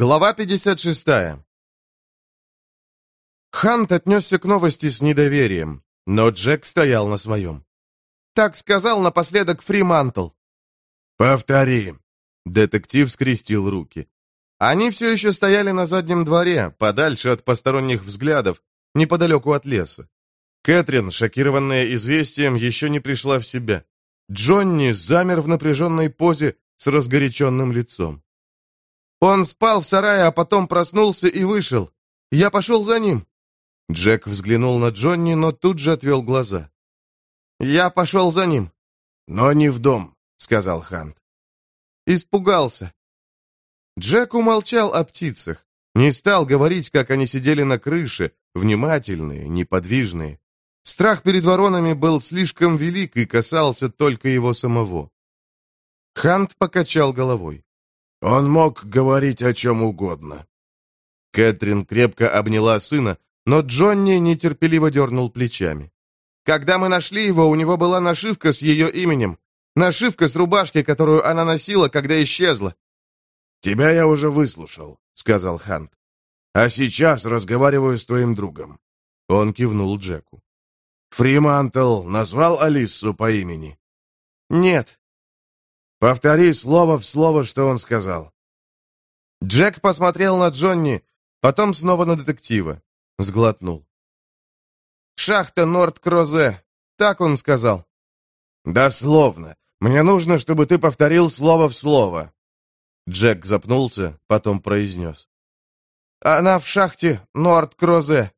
Глава 56. Хант отнесся к новости с недоверием, но Джек стоял на своем. «Так сказал напоследок Фримантл». «Повтори». Детектив скрестил руки. Они все еще стояли на заднем дворе, подальше от посторонних взглядов, неподалеку от леса. Кэтрин, шокированная известием, еще не пришла в себя. Джонни замер в напряженной позе с разгоряченным лицом. Он спал в сарае, а потом проснулся и вышел. Я пошел за ним». Джек взглянул на Джонни, но тут же отвел глаза. «Я пошел за ним». «Но не в дом», — сказал Хант. «Испугался». Джек умолчал о птицах. Не стал говорить, как они сидели на крыше, внимательные, неподвижные. Страх перед воронами был слишком велик и касался только его самого. Хант покачал головой. Он мог говорить о чем угодно. Кэтрин крепко обняла сына, но Джонни нетерпеливо дернул плечами. Когда мы нашли его, у него была нашивка с ее именем. Нашивка с рубашки, которую она носила, когда исчезла. «Тебя я уже выслушал», — сказал Хант. «А сейчас разговариваю с твоим другом». Он кивнул Джеку. «Фримантл назвал Алису по имени?» «Нет», Повтори слово в слово, что он сказал. Джек посмотрел на Джонни, потом снова на детектива. Сглотнул. «Шахта Норд-Крозе», так он сказал. «Дословно. Мне нужно, чтобы ты повторил слово в слово». Джек запнулся, потом произнес. «Она в шахте Норд-Крозе».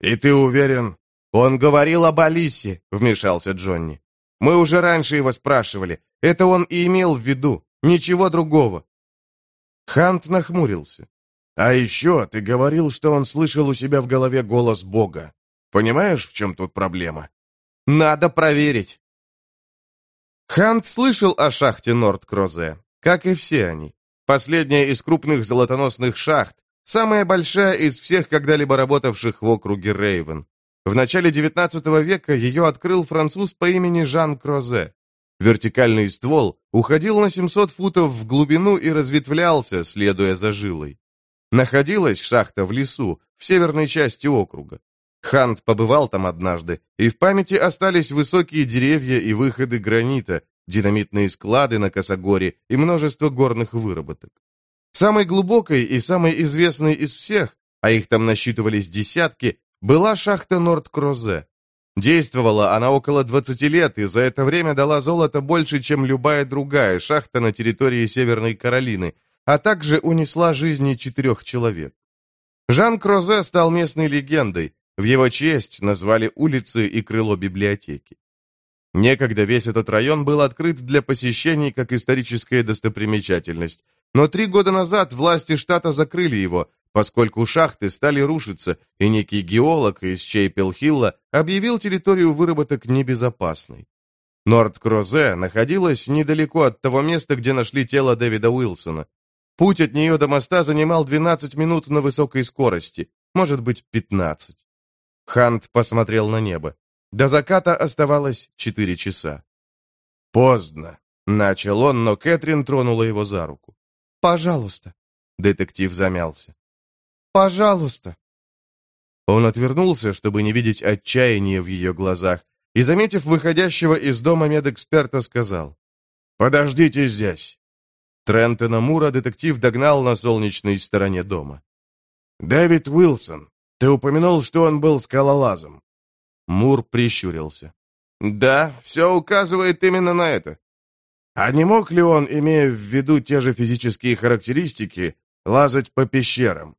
«И ты уверен?» «Он говорил об Алисе», — вмешался Джонни. «Мы уже раньше его спрашивали. Это он и имел в виду, ничего другого. Хант нахмурился. «А еще ты говорил, что он слышал у себя в голове голос Бога. Понимаешь, в чем тут проблема?» «Надо проверить». Хант слышал о шахте Норд-Крозе, как и все они. Последняя из крупных золотоносных шахт, самая большая из всех когда-либо работавших в округе Рейвен. В начале XIX века ее открыл француз по имени Жан Крозе. Вертикальный ствол уходил на 700 футов в глубину и разветвлялся, следуя за жилой. Находилась шахта в лесу, в северной части округа. Хант побывал там однажды, и в памяти остались высокие деревья и выходы гранита, динамитные склады на Косогоре и множество горных выработок. Самой глубокой и самой известной из всех, а их там насчитывались десятки, была шахта Норд-Крозе. Действовала она около 20 лет и за это время дала золото больше, чем любая другая шахта на территории Северной Каролины, а также унесла жизни четырех человек. Жан Крозе стал местной легендой, в его честь назвали улицы и крыло библиотеки. Некогда весь этот район был открыт для посещений как историческая достопримечательность, но три года назад власти штата закрыли его, поскольку шахты стали рушиться, и некий геолог из Чейпел-Хилла объявил территорию выработок небезопасной. Норд-Крозе находилась недалеко от того места, где нашли тело Дэвида Уилсона. Путь от нее до моста занимал 12 минут на высокой скорости, может быть, 15. Хант посмотрел на небо. До заката оставалось 4 часа. «Поздно», — начал он, но Кэтрин тронула его за руку. «Пожалуйста», — детектив замялся. Пожалуйста!» Он отвернулся, чтобы не видеть отчаяния в ее глазах, и, заметив выходящего из дома медэксперта, сказал, «Подождите здесь». Трентона Мура детектив догнал на солнечной стороне дома. «Дэвид Уилсон, ты упомянул, что он был скалолазом». Мур прищурился. «Да, все указывает именно на это». «А не мог ли он, имея в виду те же физические характеристики, лазать по пещерам?»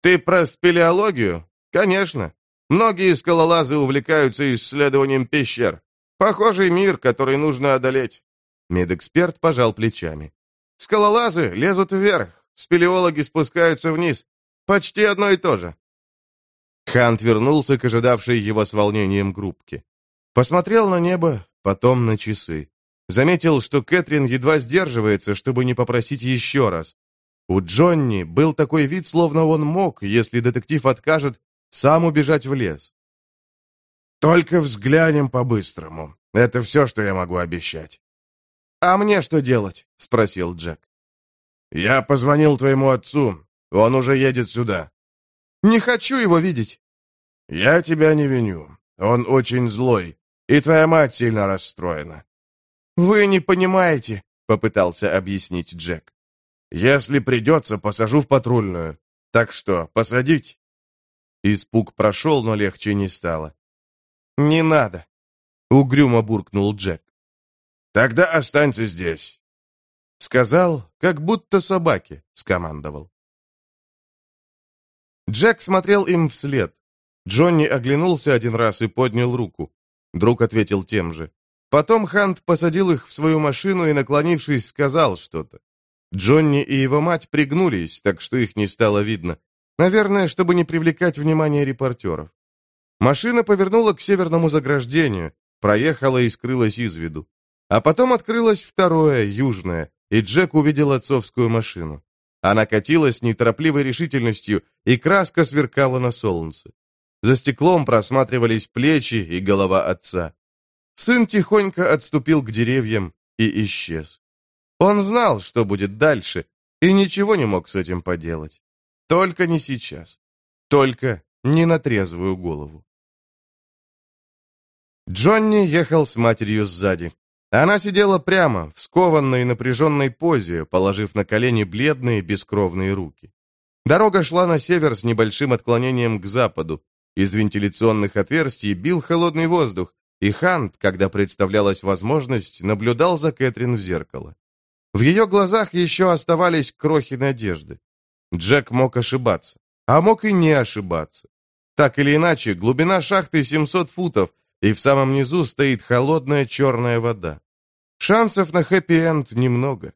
Ты про спелеологию? Конечно. Многие скалолазы увлекаются исследованием пещер. Похожий мир, который нужно одолеть. Медэксперт пожал плечами. Скалолазы лезут вверх, спелеологи спускаются вниз. Почти одно и то же. Хант вернулся к ожидавшей его с волнением группке. Посмотрел на небо, потом на часы. Заметил, что Кэтрин едва сдерживается, чтобы не попросить еще раз. У Джонни был такой вид, словно он мог, если детектив откажет, сам убежать в лес. «Только взглянем по-быстрому. Это все, что я могу обещать». «А мне что делать?» — спросил Джек. «Я позвонил твоему отцу. Он уже едет сюда». «Не хочу его видеть». «Я тебя не виню. Он очень злой, и твоя мать сильно расстроена». «Вы не понимаете», — попытался объяснить Джек. «Если придется, посажу в патрульную. Так что, посадить?» Испуг прошел, но легче не стало. «Не надо», — угрюмо буркнул Джек. «Тогда останься здесь», — сказал, как будто собаке скомандовал. Джек смотрел им вслед. Джонни оглянулся один раз и поднял руку. Друг ответил тем же. Потом Хант посадил их в свою машину и, наклонившись, сказал что-то. Джонни и его мать пригнулись, так что их не стало видно. Наверное, чтобы не привлекать внимание репортеров. Машина повернула к северному заграждению, проехала и скрылась из виду. А потом открылось второе, южное, и Джек увидел отцовскую машину. Она катилась неторопливой решительностью, и краска сверкала на солнце. За стеклом просматривались плечи и голова отца. Сын тихонько отступил к деревьям и исчез. Он знал, что будет дальше, и ничего не мог с этим поделать. Только не сейчас. Только не на трезвую голову. Джонни ехал с матерью сзади. Она сидела прямо, в скованной напряженной позе, положив на колени бледные бескровные руки. Дорога шла на север с небольшим отклонением к западу. Из вентиляционных отверстий бил холодный воздух, и Хант, когда представлялась возможность, наблюдал за Кэтрин в зеркало. В ее глазах еще оставались крохи надежды. Джек мог ошибаться, а мог и не ошибаться. Так или иначе, глубина шахты 700 футов, и в самом низу стоит холодная черная вода. Шансов на хэппи-энд немного.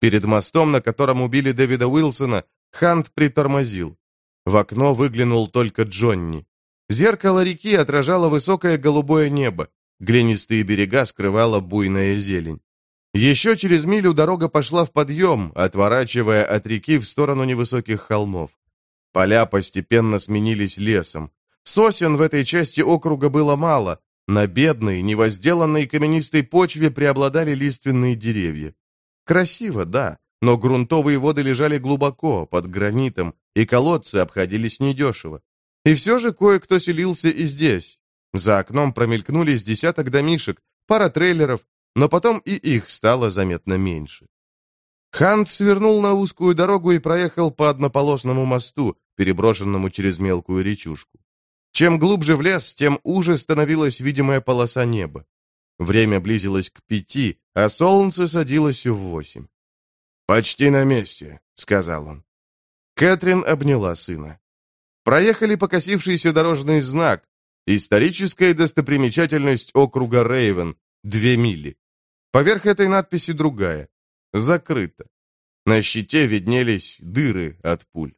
Перед мостом, на котором убили Дэвида Уилсона, Хант притормозил. В окно выглянул только Джонни. Зеркало реки отражало высокое голубое небо. Глинистые берега скрывала буйная зелень. Еще через милю дорога пошла в подъем, отворачивая от реки в сторону невысоких холмов. Поля постепенно сменились лесом. Сосен в этой части округа было мало. На бедной, невозделанной каменистой почве преобладали лиственные деревья. Красиво, да, но грунтовые воды лежали глубоко, под гранитом, и колодцы обходились недешево. И все же кое-кто селился и здесь. За окном промелькнулись десяток домишек, пара трейлеров, но потом и их стало заметно меньше. Хант свернул на узкую дорогу и проехал по однополосному мосту, переброшенному через мелкую речушку. Чем глубже в лес, тем уже становилась видимая полоса неба. Время близилось к пяти, а солнце садилось в восемь. «Почти на месте», — сказал он. Кэтрин обняла сына. Проехали покосившийся дорожный знак, историческая достопримечательность округа Рейвен, две мили. Поверх этой надписи другая. Закрыто. На щите виднелись дыры от пуль.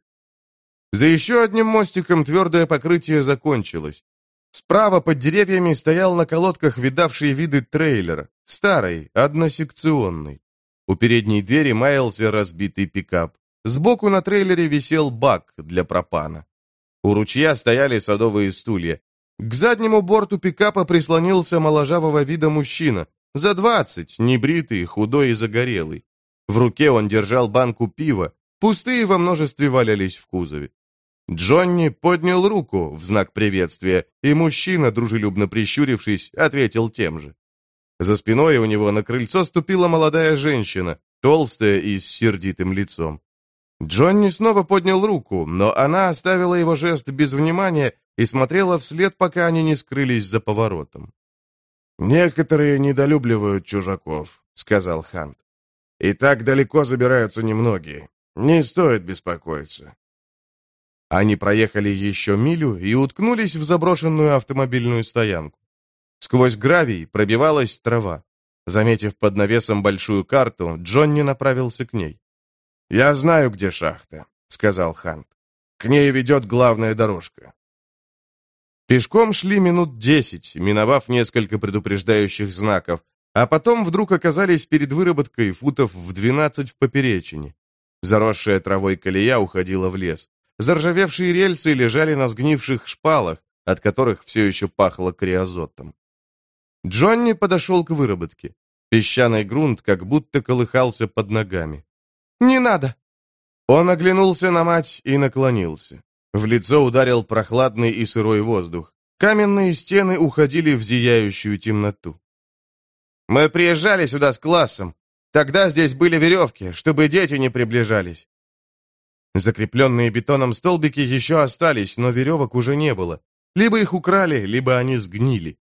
За еще одним мостиком твердое покрытие закончилось. Справа под деревьями стоял на колодках видавший виды трейлер, старый, односекционный. У передней двери маялся разбитый пикап. Сбоку на трейлере висел бак для пропана. У ручья стояли садовые стулья. К заднему борту пикапа прислонился моложавого вида мужчина. За двадцать, небритый, худой и загорелый. В руке он держал банку пива. Пустые во множестве валялись в кузове. Джонни поднял руку в знак приветствия, и мужчина, дружелюбно прищурившись, ответил тем же. За спиной у него на крыльцо ступила молодая женщина, толстая и с сердитым лицом. Джонни снова поднял руку, но она оставила его жест без внимания и смотрела вслед, пока они не скрылись за поворотом. «Некоторые недолюбливают чужаков», — сказал Хант. «И так далеко забираются немногие. Не стоит беспокоиться. Они проехали еще милю и уткнулись в заброшенную автомобильную стоянку. Сквозь гравий пробивалась трава. Заметив под навесом большую карту, Джонни направился к ней. «Я знаю, где шахта», — сказал Хант. «К ней ведет главная дорожка». Пешком шли минут десять, миновав несколько предупреждающих знаков, а потом вдруг оказались перед выработкой футов в двенадцать в поперечине. Заросшая травой колея уходила в лес. Заржавевшие рельсы лежали на сгнивших шпалах, от которых все еще пахло криозотом. Джонни подошел к выработке. Песчаный грунт как будто колыхался под ногами. «Не надо!» Он оглянулся на мать и наклонился. В лицо ударил прохладный и сырой воздух. Каменные стены уходили в зияющую темноту. «Мы приезжали сюда с классом. Тогда здесь были веревки, чтобы дети не приближались». Закрепленные бетоном столбики еще остались, но веревок уже не было. Либо их украли, либо они сгнили.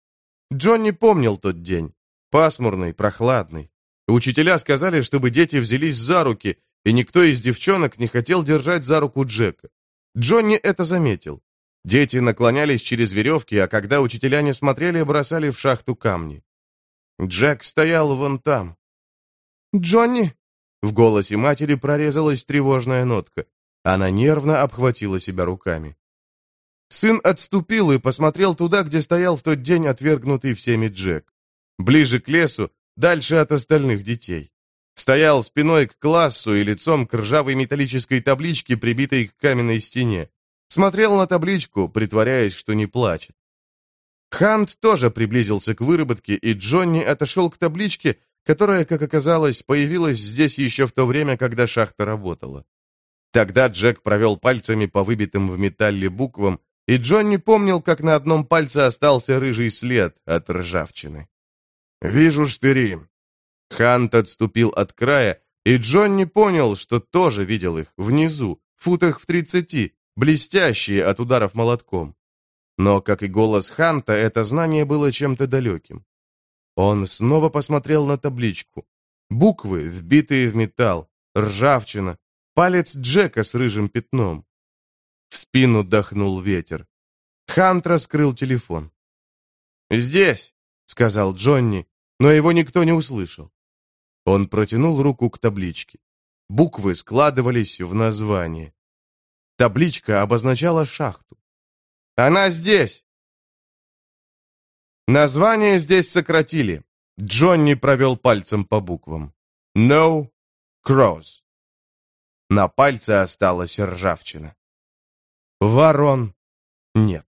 Джонни помнил тот день. Пасмурный, прохладный. Учителя сказали, чтобы дети взялись за руки, и никто из девчонок не хотел держать за руку Джека. Джонни это заметил. Дети наклонялись через веревки, а когда учителя не смотрели, бросали в шахту камни. Джек стоял вон там. «Джонни!» В голосе матери прорезалась тревожная нотка. Она нервно обхватила себя руками. Сын отступил и посмотрел туда, где стоял в тот день отвергнутый всеми Джек. Ближе к лесу, дальше от остальных детей. Стоял спиной к классу и лицом к ржавой металлической табличке, прибитой к каменной стене. Смотрел на табличку, притворяясь, что не плачет. Хант тоже приблизился к выработке, и Джонни отошел к табличке, которая, как оказалось, появилась здесь еще в то время, когда шахта работала. Тогда Джек провел пальцами по выбитым в металле буквам, и Джонни помнил, как на одном пальце остался рыжий след от ржавчины. «Вижу штыри». Хант отступил от края, и Джонни понял, что тоже видел их, внизу, футах в тридцати, блестящие от ударов молотком. Но, как и голос Ханта, это знание было чем-то далеким. Он снова посмотрел на табличку. Буквы, вбитые в металл, ржавчина, палец Джека с рыжим пятном. В спину дохнул ветер. Хант раскрыл телефон. «Здесь», — сказал Джонни, но его никто не услышал. Он протянул руку к табличке. Буквы складывались в название. Табличка обозначала шахту. «Она здесь!» Название здесь сократили. Джонни провел пальцем по буквам. «No Cross». На пальце осталась ржавчина. Ворон нет.